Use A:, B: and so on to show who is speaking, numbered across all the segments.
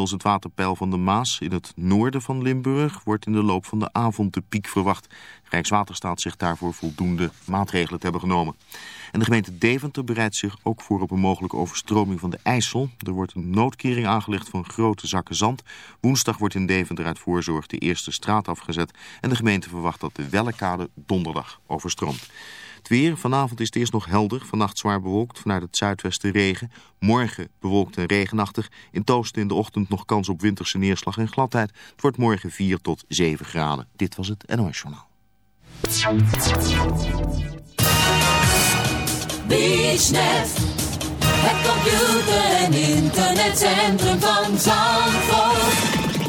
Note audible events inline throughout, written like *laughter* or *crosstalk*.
A: inmiddels het waterpeil van de Maas. In het noorden van Limburg wordt in de loop van de avond de piek verwacht. Rijkswaterstaat zegt daarvoor voldoende maatregelen te hebben genomen. En de gemeente Deventer bereidt zich ook voor op een mogelijke overstroming van de IJssel. Er wordt een noodkering aangelegd van grote zakken zand. Woensdag wordt in Deventer uit voorzorg de eerste straat afgezet. En de gemeente verwacht dat de Wellekade donderdag overstroomt. Het weer, vanavond is het eerst nog helder, vannacht zwaar bewolkt, vanuit het zuidwesten regen. Morgen bewolkt en regenachtig, in Toosten in de ochtend nog kans op winterse neerslag en gladheid. Het wordt morgen 4 tot 7 graden. Dit was het NOS Journaal.
B: Computer- en internetcentrum van.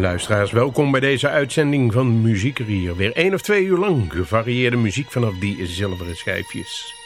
C: Luisteraars, welkom bij deze uitzending van Muziekerier. Weer één of twee uur lang gevarieerde muziek vanaf die zilveren schijfjes.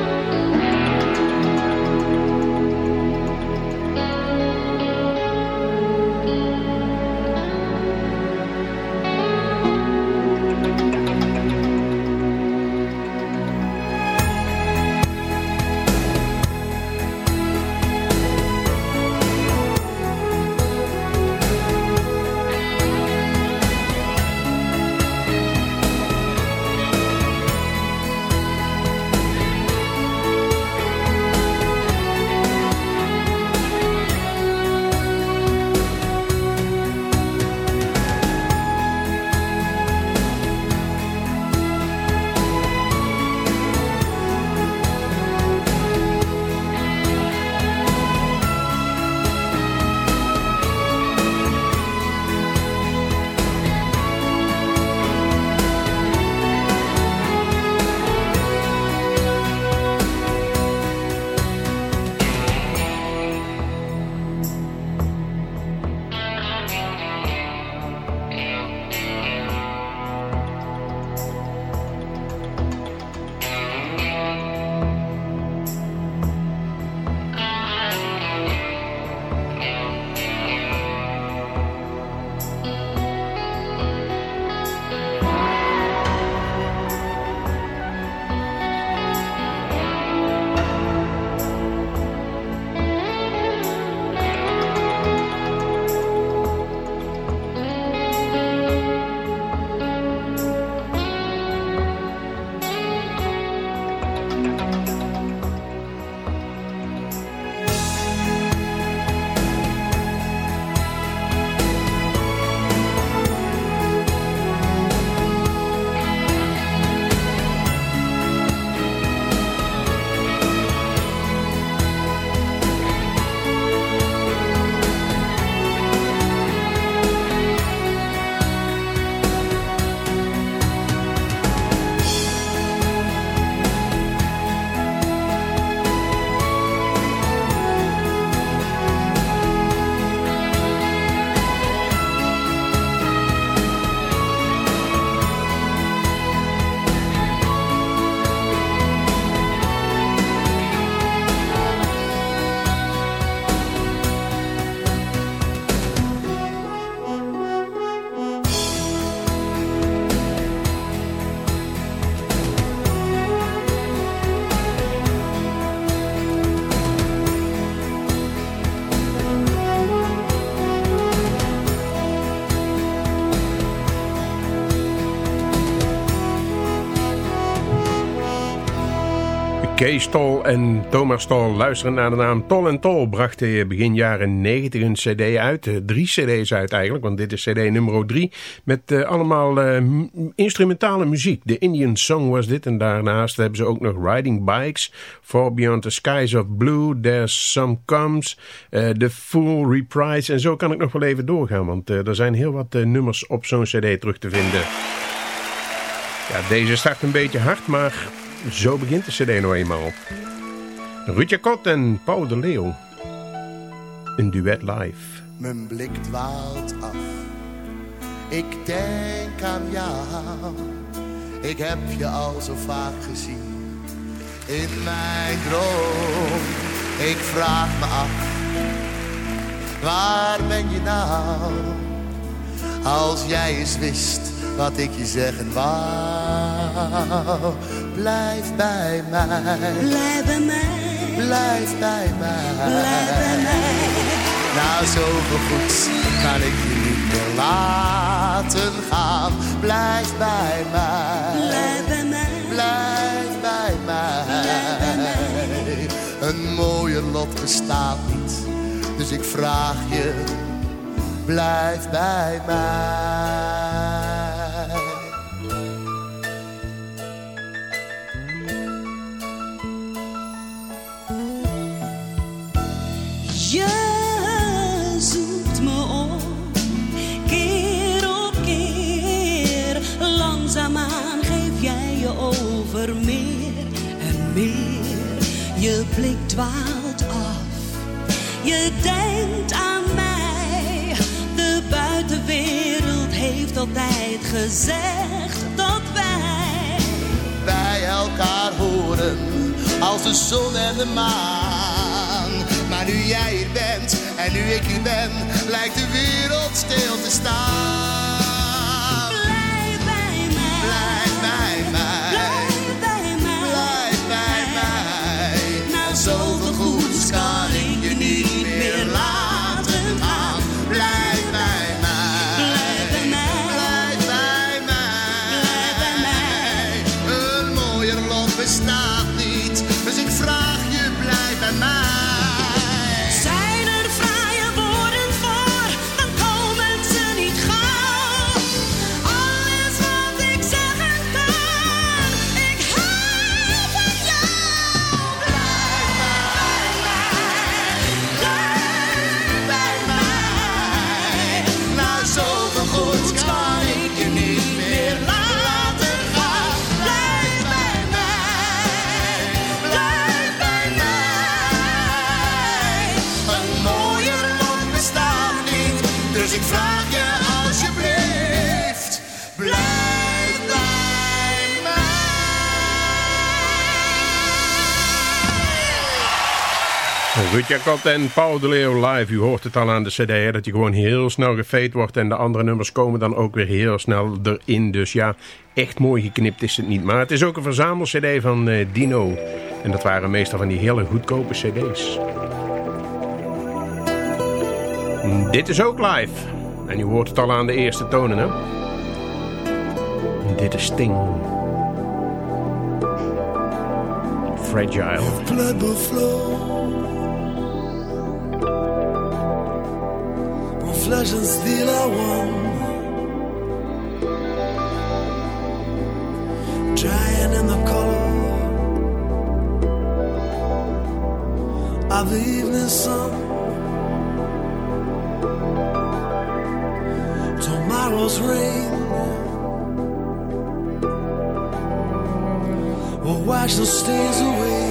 C: Bye. Kees Tol en Thomas Tol, luisteren naar de naam Tol en Tol, brachten begin jaren 90 een cd uit. Eh, Drie cd's uit eigenlijk, want dit is cd nummer 3. Met eh, allemaal eh, instrumentale muziek. De Indian Song was dit en daarnaast hebben ze ook nog Riding Bikes. Far Beyond the Skies of Blue, There's Some Comes, The Full Reprise. En zo kan ik nog wel even doorgaan, want er zijn heel wat nummers op zo'n cd terug te vinden. Ja, deze start een beetje hard, maar zo begint de cd nou eenmaal. Ruud Jacot en Paul de Leeuw. Een duet live.
D: Mijn blik dwaalt af. Ik denk aan jou. Ik heb je al zo vaak gezien. In mijn droom. Ik vraag me af. Waar ben je nou? Als jij eens wist wat ik je zeggen Blijf bij mij.
E: Blijf bij mij,
D: Blijf bij mij.
E: blijf bij mij.
D: Na zoveel goeds kan ik je niet meer laten gaan. Blijf bij mij.
E: Blijf bij mij,
D: Blijf bij mij. Een mooier lot bestaat niet. Dus ik vraag je. Blijf bij mij.
E: De
D: zon en de maan. Maar nu jij hier bent en nu ik hier ben, lijkt de wereld stil te staan.
C: Jacot en Paul de Leeuw live. U hoort het al aan de cd, dat hij gewoon heel snel gefade wordt. En de andere nummers komen dan ook weer heel snel erin. Dus ja, echt mooi geknipt is het niet. Maar het is ook een verzamel-cd van eh, Dino. En dat waren meestal van die hele goedkope cd's. Dit is ook live. En u hoort het al aan de eerste tonen, hè. Dit is Sting. Fragile.
D: pleasures deal I won Drying in the color Of the evening sun. Tomorrow's rain. Will wash the stains away.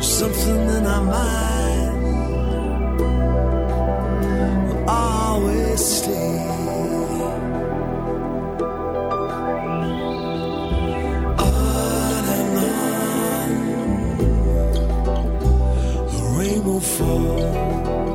D: Something in our mind. Always stay. On and on, the rain will fall.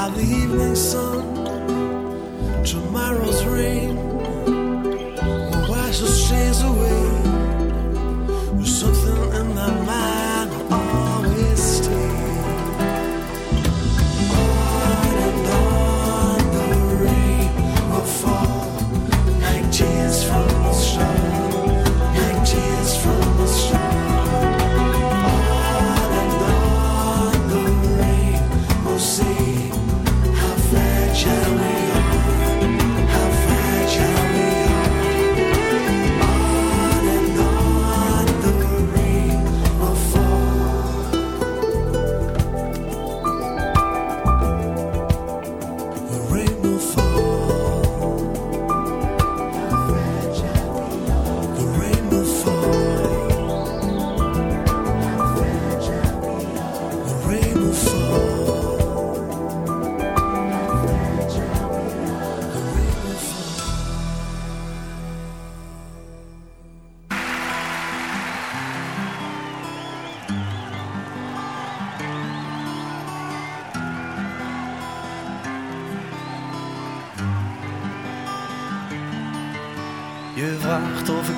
F: By the evening sun, tomorrow's rain will wash those chains away.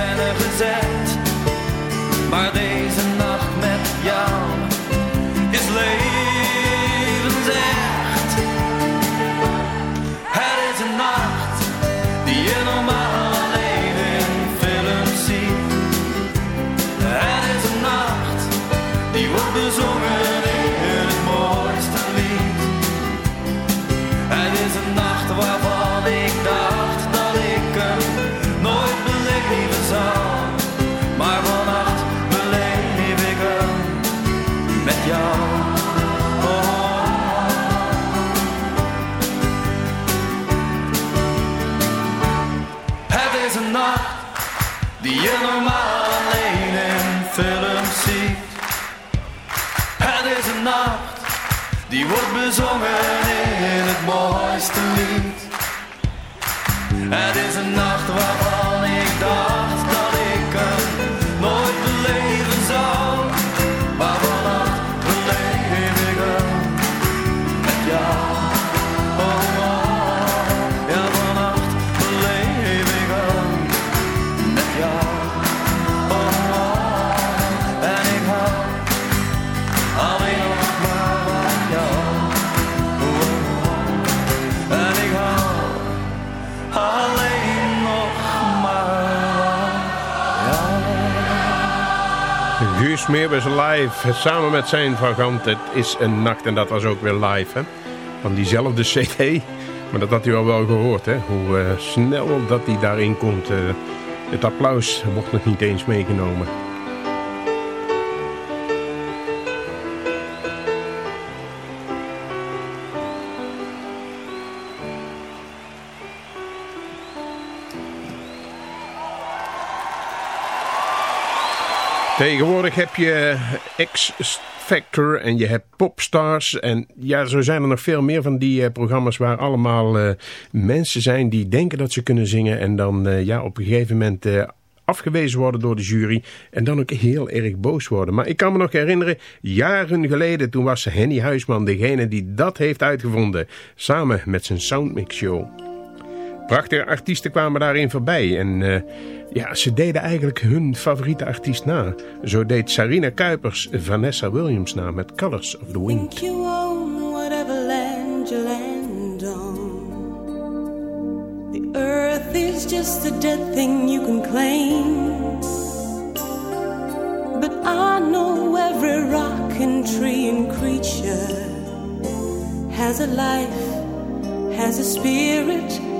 G: and wordt
C: Meeuwis live, samen met zijn vagant. Het is een nacht en dat was ook weer live, hè. Van diezelfde cd. Maar dat had u al wel gehoord, hè. Hoe eh, snel dat hij daarin komt. eh. het applaus wordt nog niet eens meegenomen. Tegenwoordig heb je X-Factor en je hebt Popstars. En ja, zo zijn er nog veel meer van die eh, programma's waar allemaal eh, mensen zijn die denken dat ze kunnen zingen. En dan eh, ja, op een gegeven moment eh, afgewezen worden door de jury. En dan ook heel erg boos worden. Maar ik kan me nog herinneren, jaren geleden, toen was Henny Huisman degene die dat heeft uitgevonden. Samen met zijn Soundmix Show. Prachtige artiesten kwamen daarin voorbij. En eh, ja, ze deden eigenlijk hun favoriete artiest na. Zo deed Sarina Kuipers Vanessa Williams na met Colors of the Wind.
H: Think you own whatever land you land on. The earth is just a dead thing you can claim. But I know every rock and tree and creature has a life, has a spirit,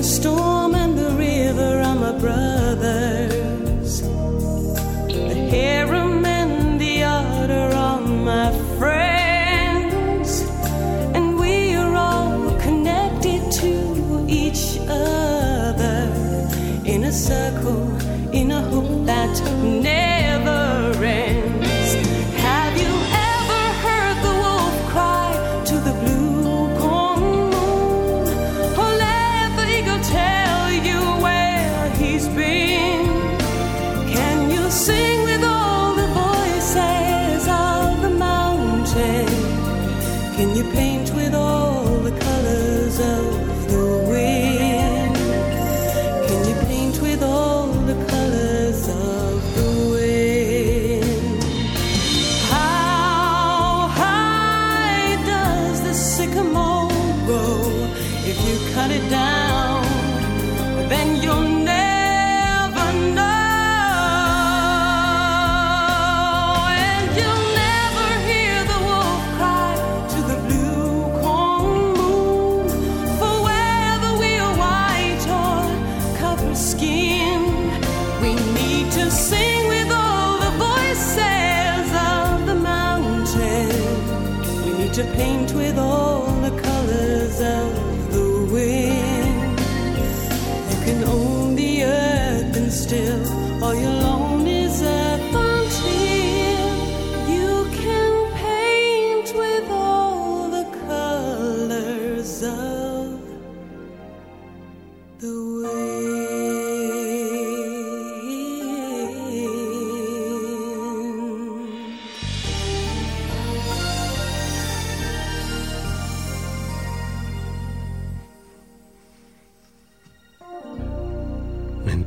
H: The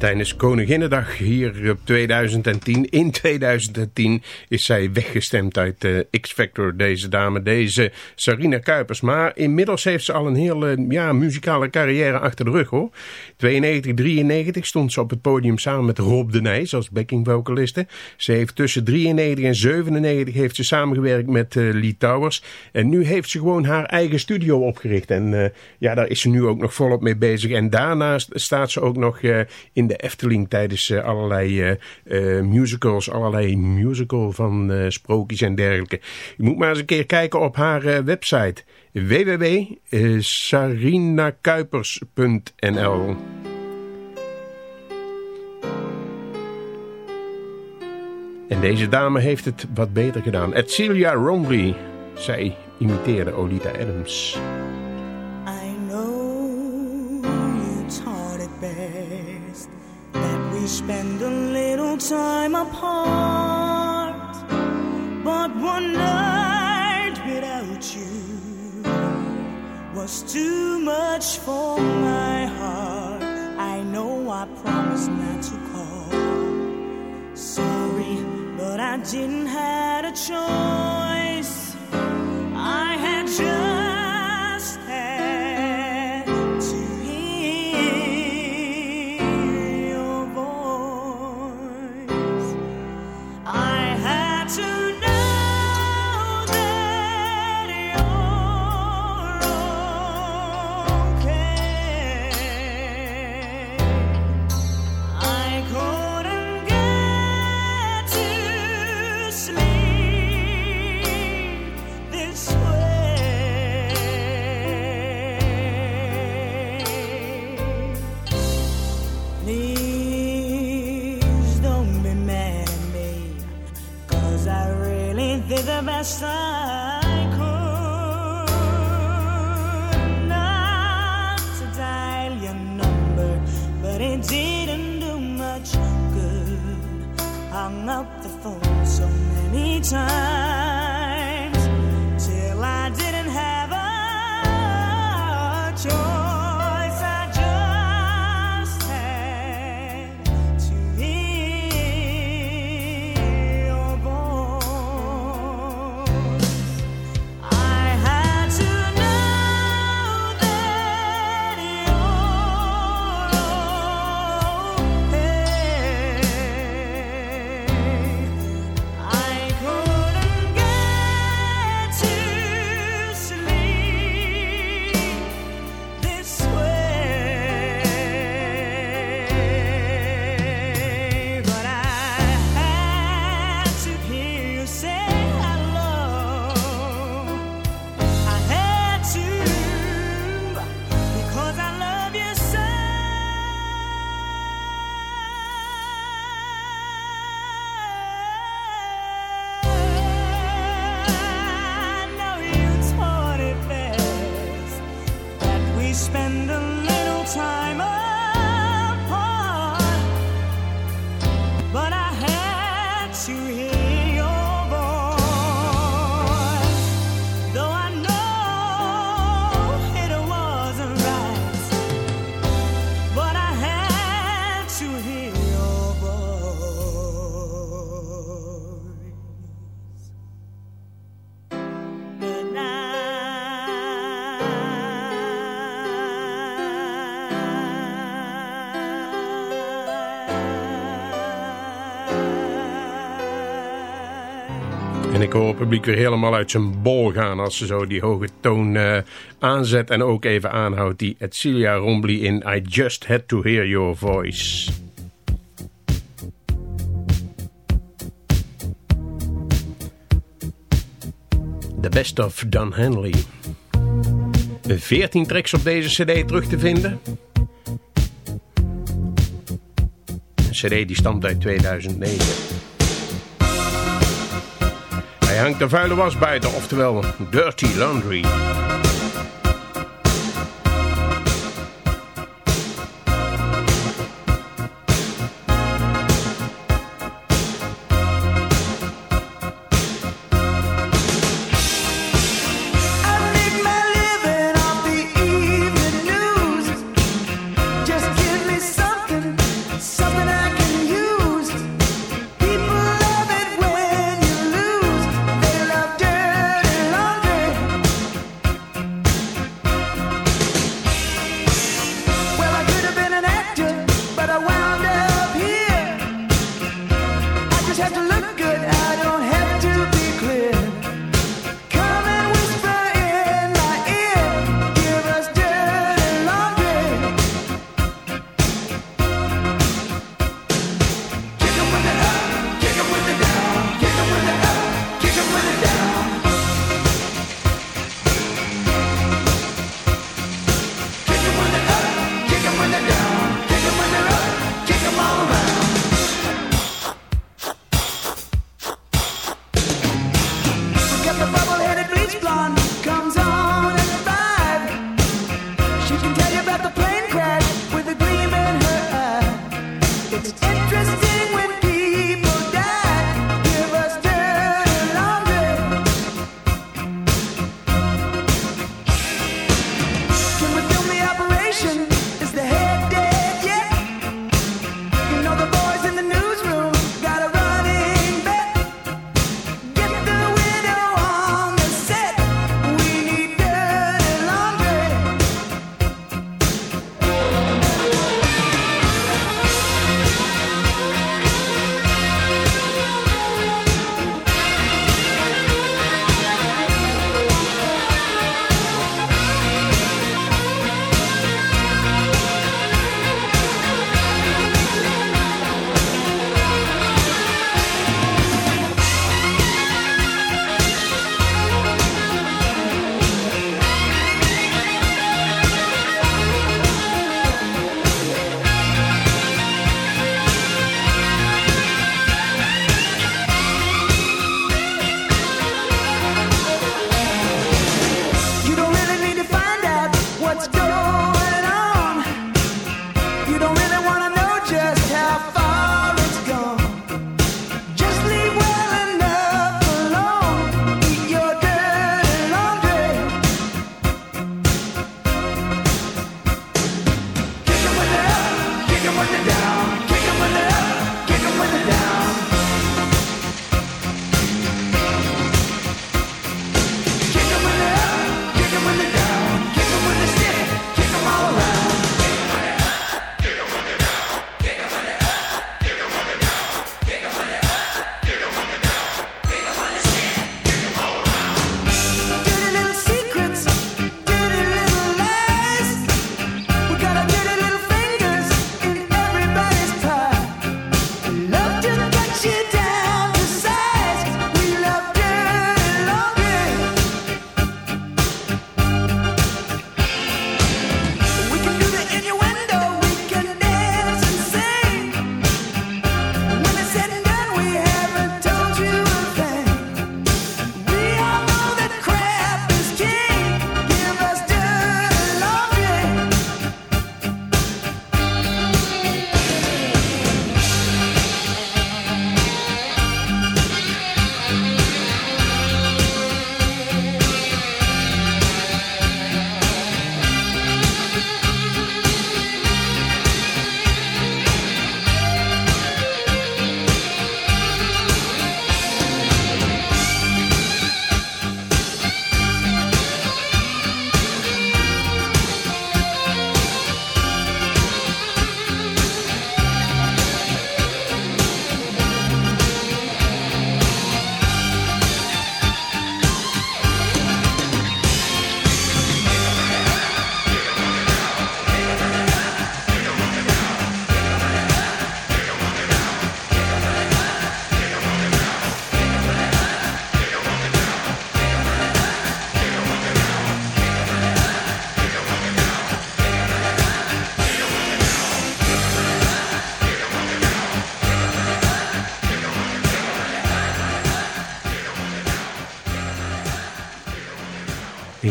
C: tijdens Koninginnedag hier op 2010, in 2010, is zij weggestemd uit de X-Factor, deze dame, deze Sarina Kuipers. Maar inmiddels heeft ze al een hele ja, muzikale carrière achter de rug hoor. 92, 93 stond ze op het podium samen met Rob de Nijs als backing vocaliste. Ze heeft tussen 93 en 97 heeft ze samengewerkt met eh, Lee Towers. En nu heeft ze gewoon haar eigen studio opgericht. En eh, ja, daar is ze nu ook nog volop mee bezig. En daarnaast staat ze ook nog eh, in de Efteling tijdens eh, allerlei eh, eh, musicals, allerlei musical van sprookjes en dergelijke. Je moet maar eens een keer kijken op haar website www.sarinakuipers.nl En deze dame heeft het wat beter gedaan. Edcilia Romley. Zij imiteerde Olita Adams.
I: We spend a little time apart. But one night without you was too much for my heart. I know I promised not to call. Sorry, but I didn't have a choice. I had just
C: publiek weer helemaal uit zijn bol gaan als ze zo die hoge toon eh, aanzet en ook even aanhoudt die Edcilia Rombly in I Just Had To Hear Your Voice. The Best of Don Henley. 14 tracks op deze cd terug te vinden. Een cd die stamt uit 2009. Hangt de vuile was buiten, oftewel Dirty Laundry.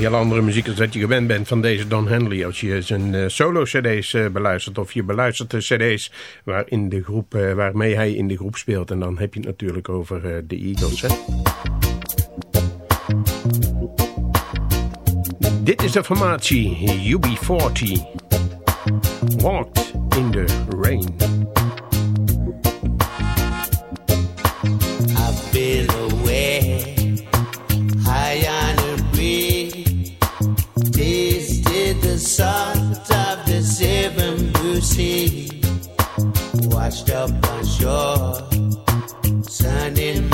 C: heel andere muziek als dat je gewend bent van deze Don Henley. Als je zijn eh, solo-cd's eh, beluistert of je beluistert de cd's waarin de groep, eh, waarmee hij in de groep speelt. En dan heb je het natuurlijk over de Eagles. Dit is de formatie UB40. Walked in the Rain.
J: up on shore, turning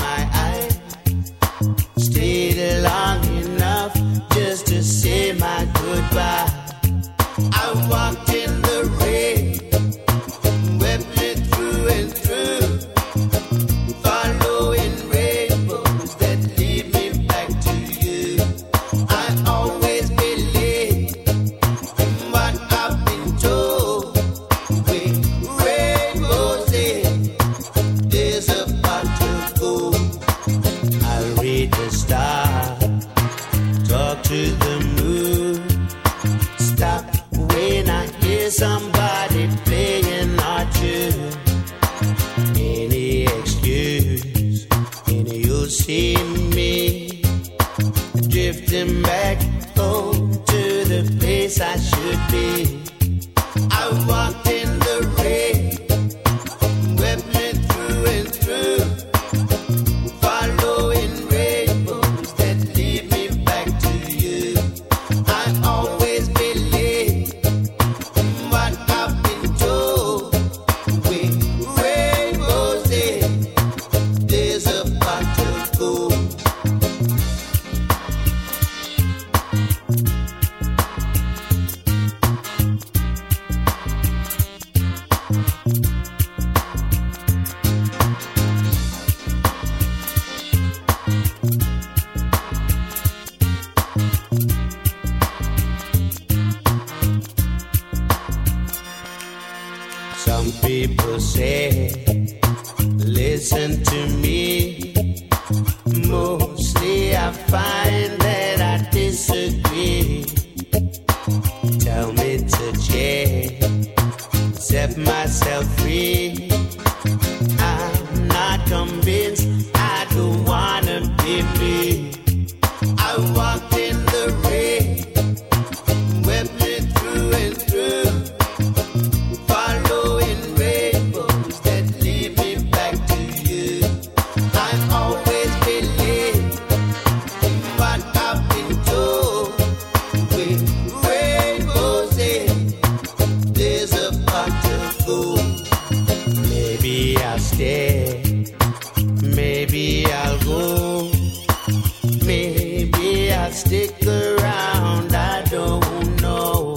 J: I'll stick around, I don't know.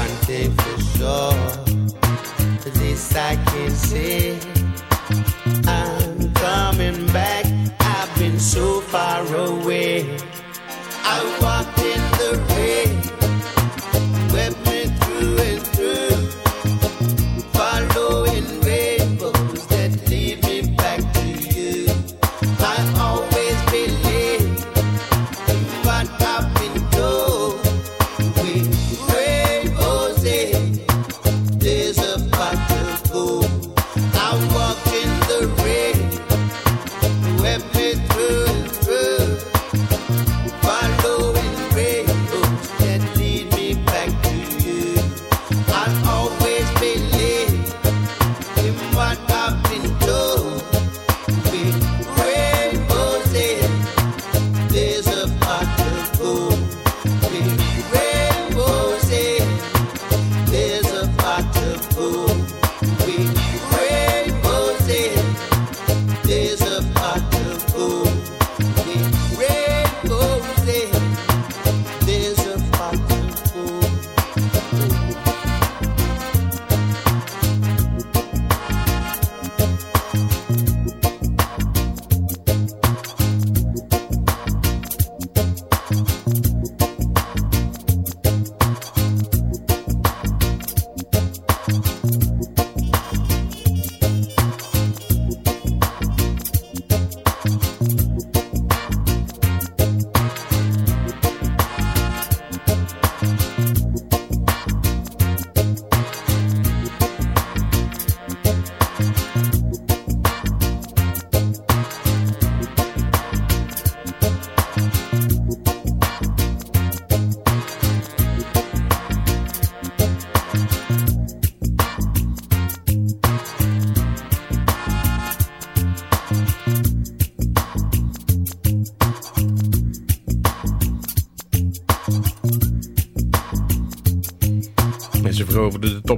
J: One thing for sure, this I can say. I'm coming back, I've been so far away. I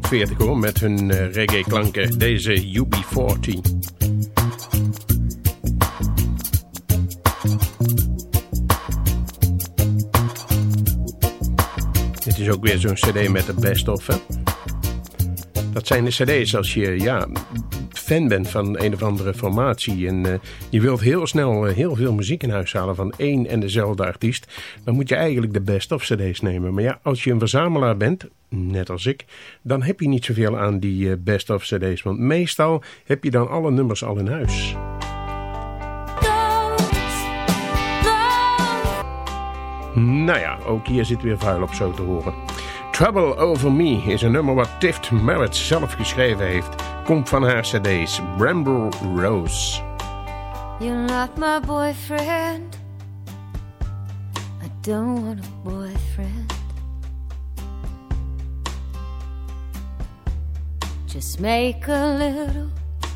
C: 40 hoor, met hun eh, reggae klanken. Deze UB40. Dit is ook weer zo'n cd met de best of? Dat zijn de cd's als je ja, fan bent van een of andere formatie... en eh, je wilt heel snel eh, heel veel muziek in huis halen van één en dezelfde artiest... dan moet je eigenlijk de best of cd's nemen. Maar ja, als je een verzamelaar bent, net als ik... dan heb je niet zoveel aan die eh, best of cd's. Want meestal heb je dan alle nummers al in huis. Nou ja, ook hier zit weer vuil op zo te horen. Trouble Over Me is een nummer wat Tift Merritt zelf geschreven heeft. Komt van haar cd's Bramble Rose.
K: You're not my boyfriend. I don't want a boyfriend. Just make a little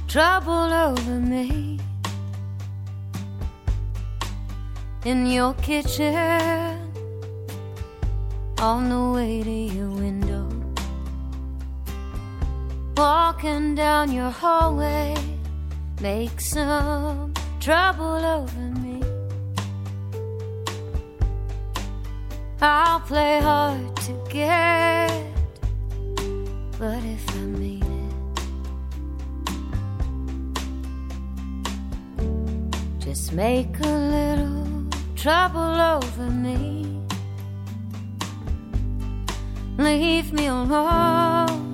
K: trouble over me. In your kitchen, on the way to your window. Walking down your hallway, make some trouble over me. I'll play hard to get, but if I mean it, just make a little trouble over me. Leave me alone.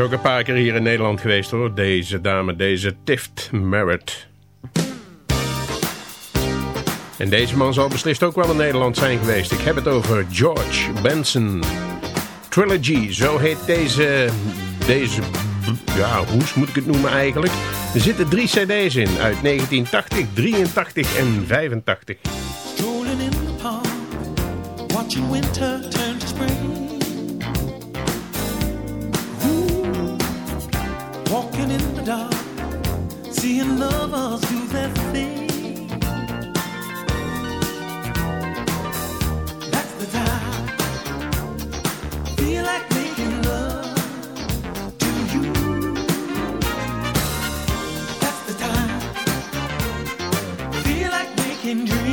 C: Is ook een paar keer hier in Nederland geweest hoor. Deze dame, deze Tift Merritt. En deze man zal beslist ook wel in Nederland zijn geweest. Ik heb het over George Benson. Trilogy, zo heet deze, deze ja, hoes moet ik het noemen eigenlijk. Er zitten drie cd's in uit 1980, 83 en 85.
L: Strolling in the park, watching winter the dark, do thing. That's the time. Feel like making love to you. That's the time. Feel like making dreams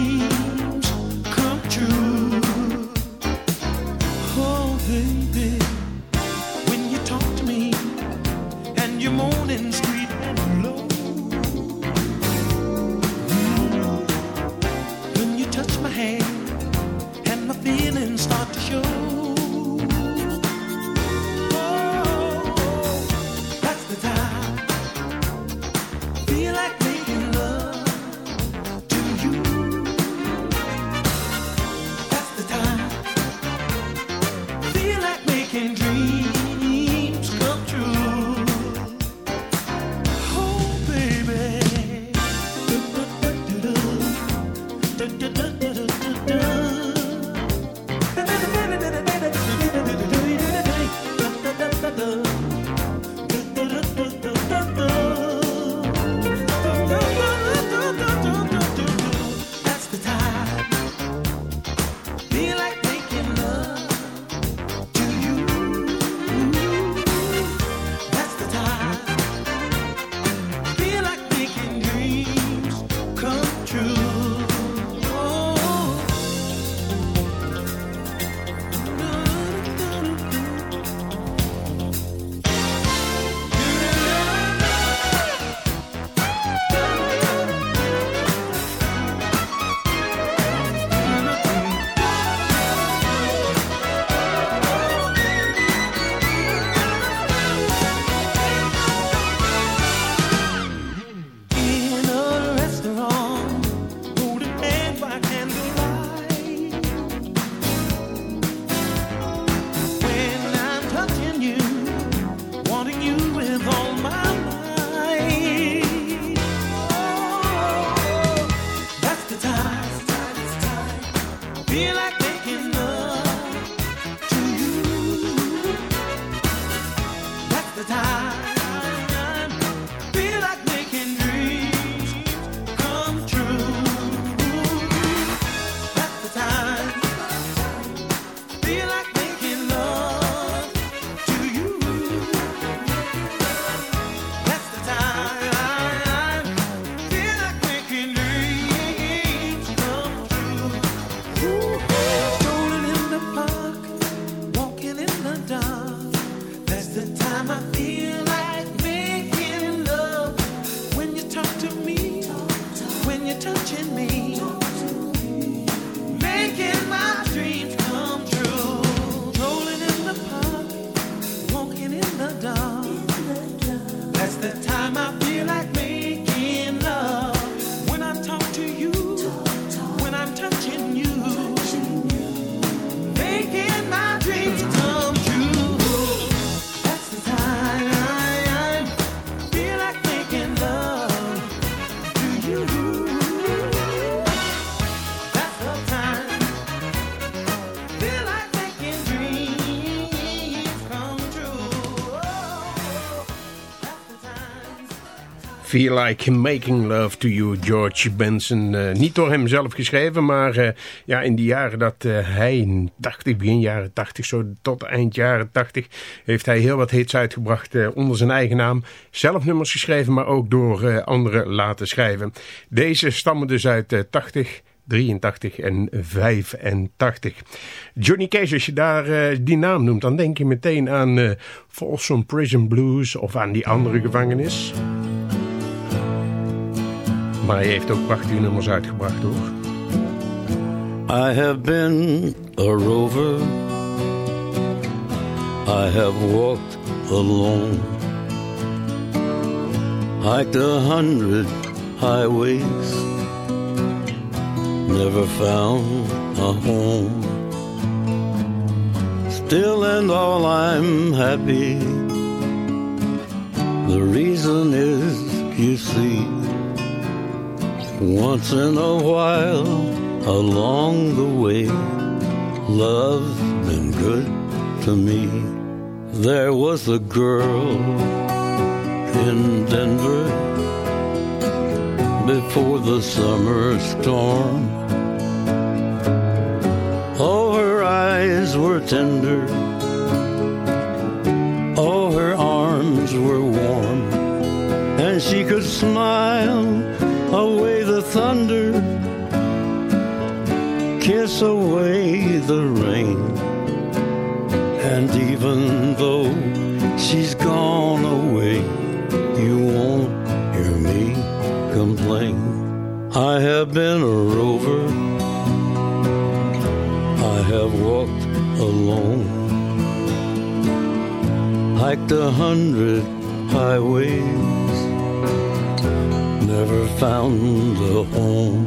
L: Feel Like Making Love to You,
C: George Benson. Eh, niet door hem zelf geschreven, maar eh, ja, in die jaren dat eh, hij, in 80, begin jaren 80, zo tot eind jaren 80, heeft hij heel wat hits uitgebracht onder zijn eigen naam. Zelf nummers geschreven, maar ook door anderen laten schrijven. Deze stammen dus uit eh, 80. 83 en 85. Johnny Cash, als je daar die naam noemt, dan denk je meteen aan eh Folsom Prison Blues of aan die andere gevangenis. Maar hij heeft ook prachtige nummers uitgebracht hoor.
M: I have been a rover. I have walked alone. Hiked a hundred highways. Never found a home. Still and all I'm happy. The reason is, you see, once in a while along the way, love's been good to me. There was a girl in Denver before the summer storm. Oh, her eyes were tender. Oh, her arms were warm. And she could smile kiss away the rain. And even though she's gone away, you won't hear me complain. I have been a rover. I have walked alone. Hiked a hundred highways. Never found a home.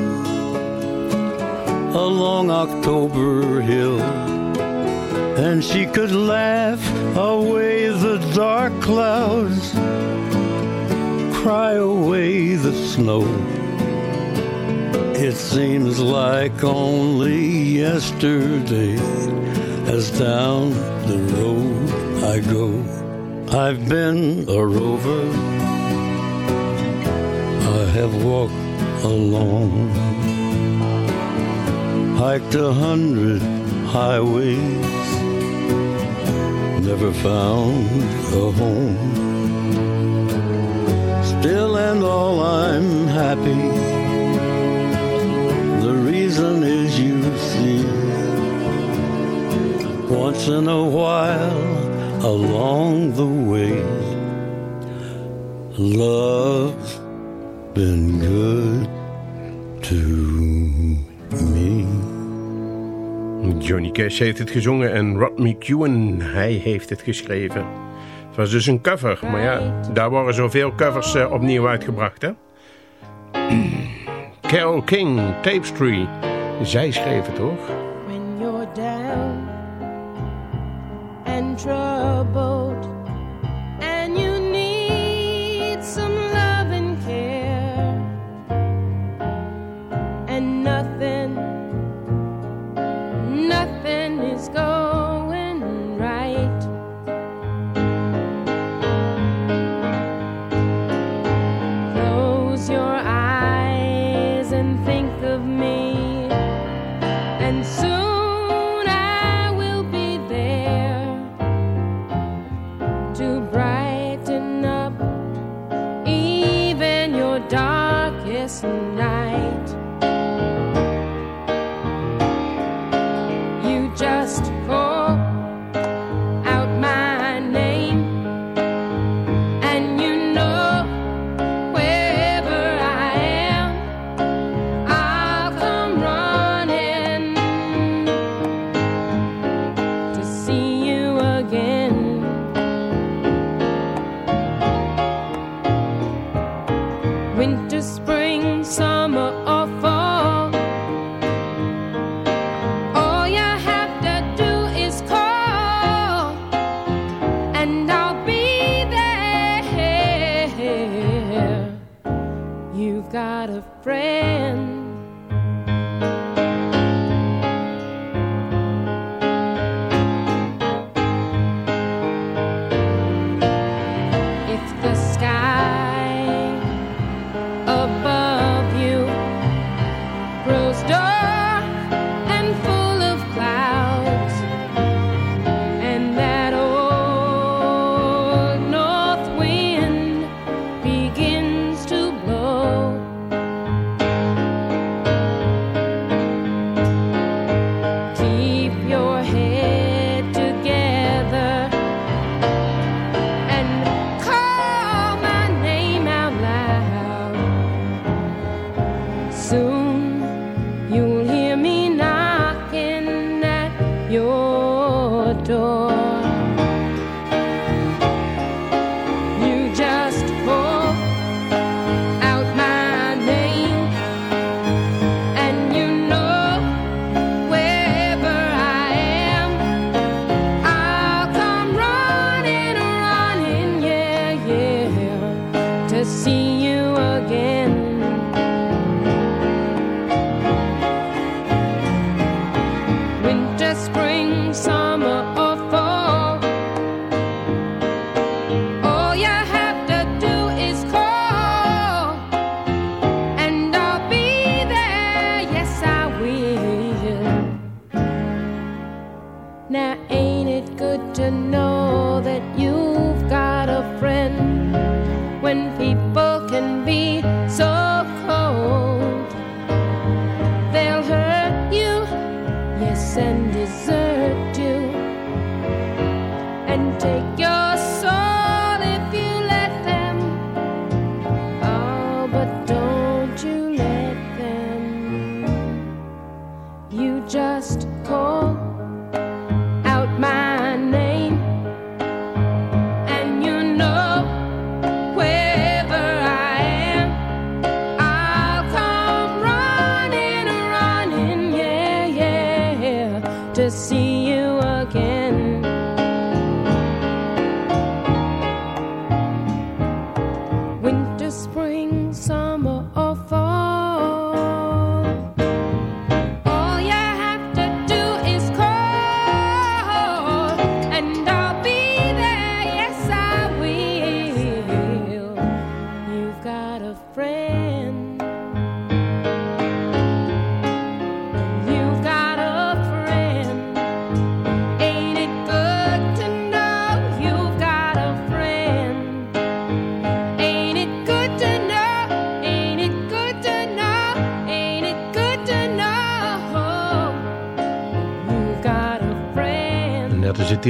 M: along October Hill, and she could laugh away the dark clouds, cry away the snow. It seems like only yesterday, as down the road I go. I've been a rover. I have walked alone, hiked a hundred highways, never found a home. Still and all I'm happy. The reason is you see, once in a while along the way, love's been good to
C: Johnny Cash heeft het gezongen en Rod McEwen, hij heeft het geschreven. Het was dus een cover, maar ja, daar worden zoveel covers eh, opnieuw uitgebracht, hè? *clears throat* King, Tapestry, zij schreef het, hoor.
H: when you're down and troubled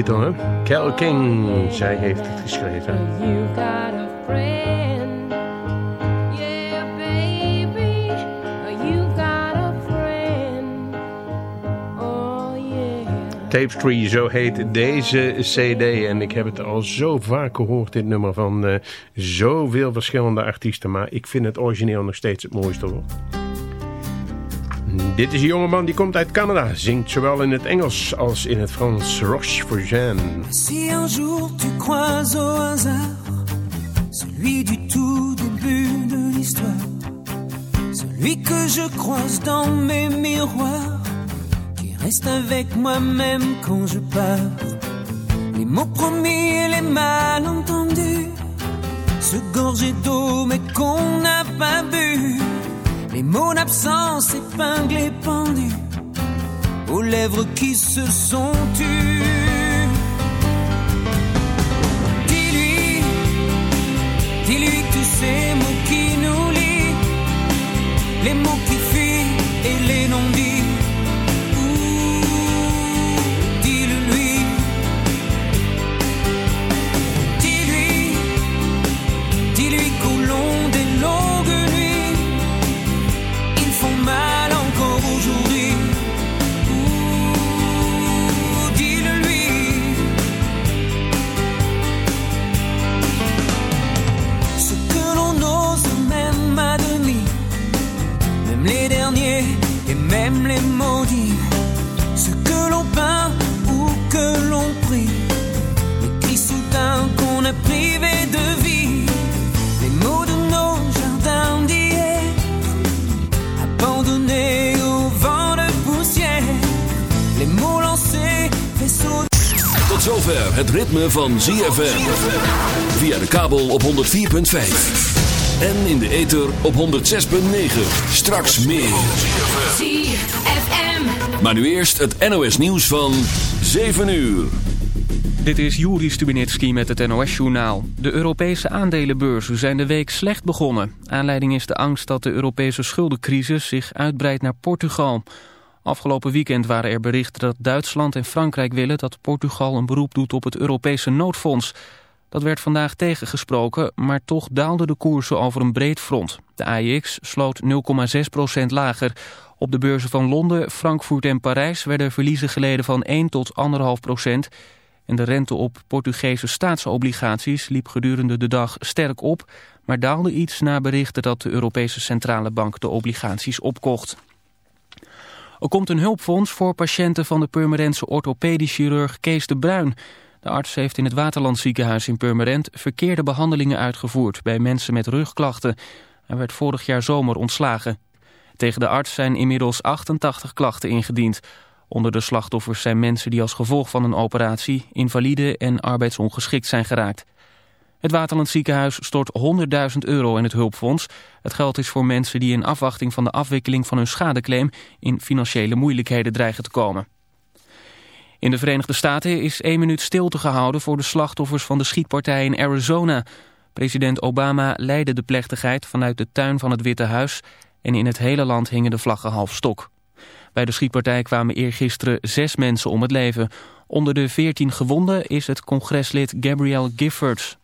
C: titel, King, zij heeft het geschreven. Tapestry, zo heet deze cd. En ik heb het al zo vaak gehoord, dit nummer van uh, zoveel verschillende artiesten. Maar ik vind het origineel nog steeds het mooiste. Dit is een jongeman die komt uit Canada. Zingt zowel in het Engels als in het Frans. Roche Fourgène.
E: Si un jour tu croises au hasard Celui du tout début de l'histoire Celui que je croise dans mes miroirs Qui reste avec moi-même quand je pars Les mots promis et les malentendus Se gorger d'eau mais qu'on n'a pas bu les mots d'absence épinglés pendus aux lèvres qui se sont tues. Dis-lui, dis-lui tous ces mots qui nous lient, les mots qui fuient et les non-dits.
N: Zover het ritme van ZFM. Via de kabel op 104.5. En in de ether op 106.9. Straks meer.
B: ZFM.
N: Maar nu eerst het NOS nieuws van 7 uur.
O: Dit is Juri Stubenitski met het NOS-journaal. De Europese aandelenbeurzen zijn de week slecht begonnen. Aanleiding is de angst dat de Europese schuldencrisis zich uitbreidt naar Portugal. Afgelopen weekend waren er berichten dat Duitsland en Frankrijk willen... dat Portugal een beroep doet op het Europese noodfonds. Dat werd vandaag tegengesproken, maar toch daalden de koersen over een breed front. De AEX sloot 0,6% lager. Op de beurzen van Londen, Frankfurt en Parijs werden verliezen geleden van 1 tot 1,5 procent... En de rente op Portugese staatsobligaties liep gedurende de dag sterk op, maar daalde iets na berichten dat de Europese Centrale Bank de obligaties opkocht. Er komt een hulpfonds voor patiënten van de Purmerendse orthopedisch chirurg Kees de Bruin. De arts heeft in het Waterlandziekenhuis in Purmerend verkeerde behandelingen uitgevoerd bij mensen met rugklachten. Hij werd vorig jaar zomer ontslagen. Tegen de arts zijn inmiddels 88 klachten ingediend. Onder de slachtoffers zijn mensen die als gevolg van een operatie invalide en arbeidsongeschikt zijn geraakt. Het Waterland ziekenhuis stort 100.000 euro in het hulpfonds. Het geld is voor mensen die in afwachting van de afwikkeling van hun schadeclaim in financiële moeilijkheden dreigen te komen. In de Verenigde Staten is één minuut stilte gehouden voor de slachtoffers van de schietpartij in Arizona. President Obama leidde de plechtigheid vanuit de tuin van het Witte Huis en in het hele land hingen de vlaggen half stok. Bij de schietpartij kwamen eergisteren zes mensen om het leven. Onder de veertien gewonden is het congreslid Gabrielle Giffords.